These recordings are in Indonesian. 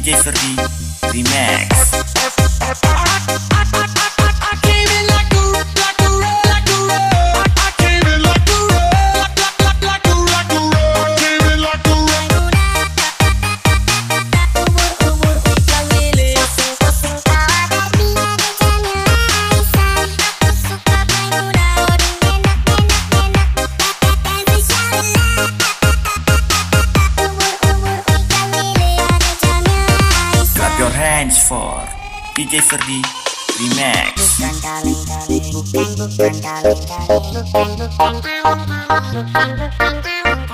DJ Ferdi Remix DJ Ferdi Remix bukan kaleng kaleng bukan bukan kaleng kaleng bukan bukan bukan bukan bukan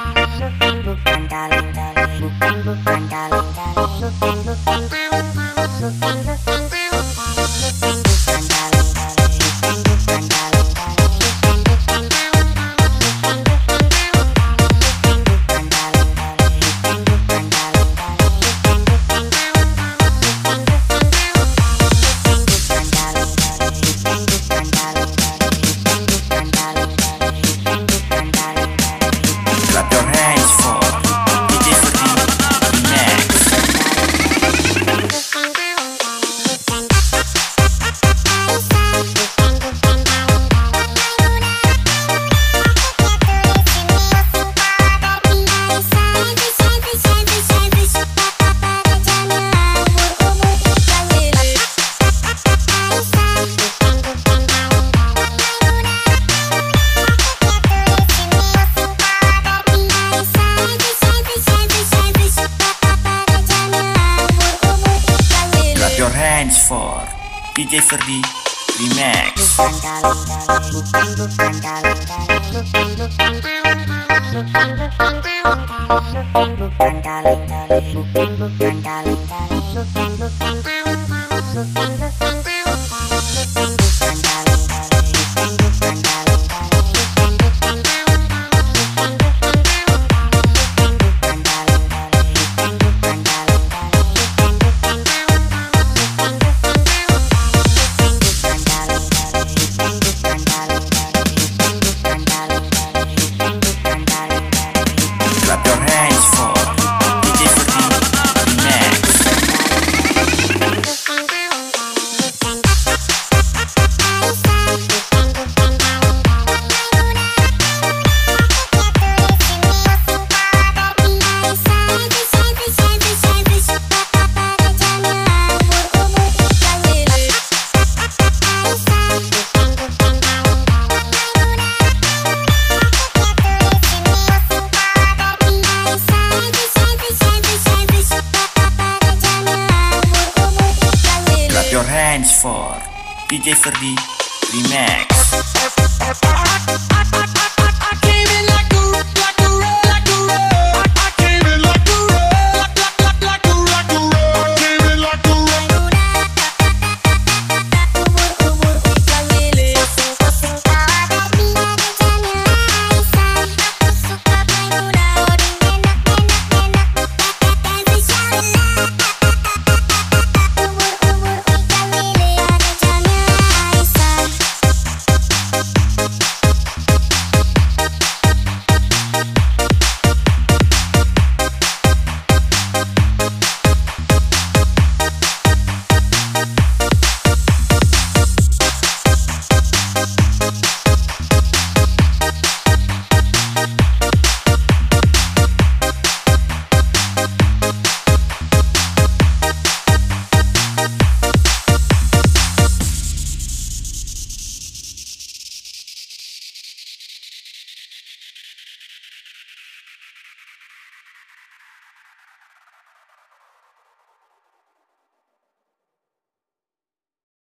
for DJ Ferdi Remix. bukan Clap your hands for DJ Ferdi Remix